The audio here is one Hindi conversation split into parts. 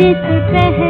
जीने से पहले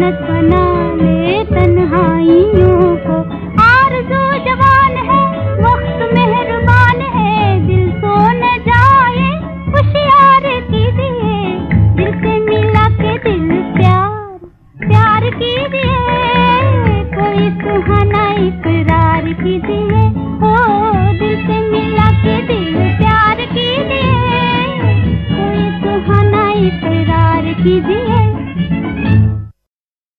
जन्नत बना ले तन्हाइयों को। आरज़ू जवान है, वक्त मेहरबान है, दिल सो न जाए होशियार कीजिए, दिल से मिला के दिल प्यार प्यार कीजिए, कोई सुहाना इकरार कीजिए, ओ दिल से मिला के दिल प्यार कीजिए, कोई सुहाना इकरार कीजिए।